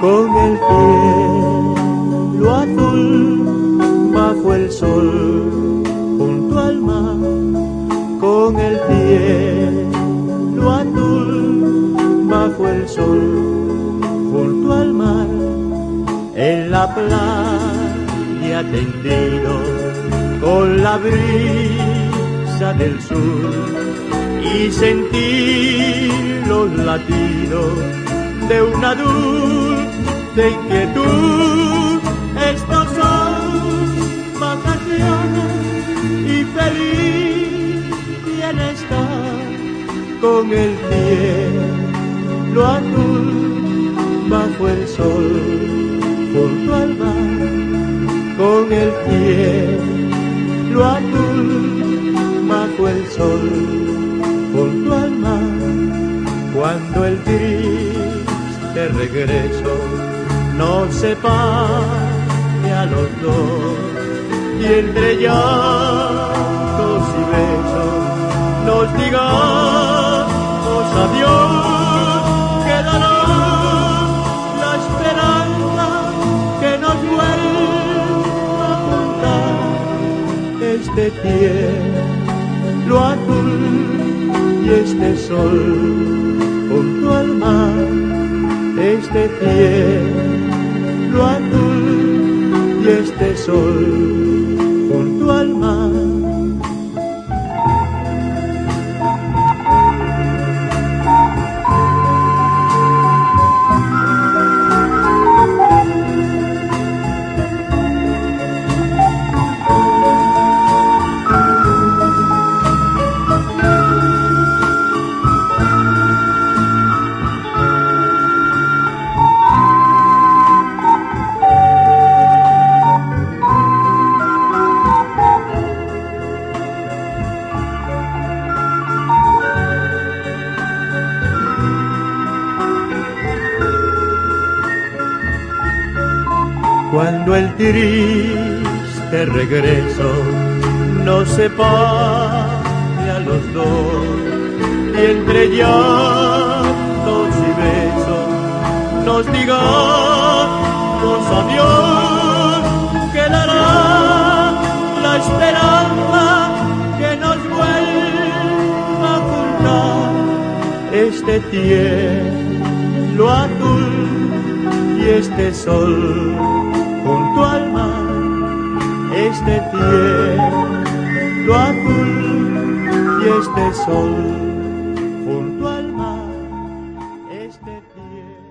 con el cielo azul bajo el sol junto al mar con el cielo azul bajo el sol junto al mar en la playa tendido con la brisa del sur y sentir los latidos de una dulce inquietud. Estos son vacaciones y feliz bienestar. Con el cielo azul bajo el sol junto al mar. Con el cielo azul bajo el sol junto al mar. Cuando el triste regreso nos separe a los dos y entre llantos y besos nos digamos adiós, quedará la esperanza que nos vuelva a juntar este cielo azul y este sol junto al mar, este cielo azul y este sol cuando el triste regreso nos separe a los dos. Y entre llantos y besos nos digamos adiós quedará la esperanza que nos vuelva a juntar este cielo azul y este sol ama este cielo azul y este sol junto al mar, este cielo.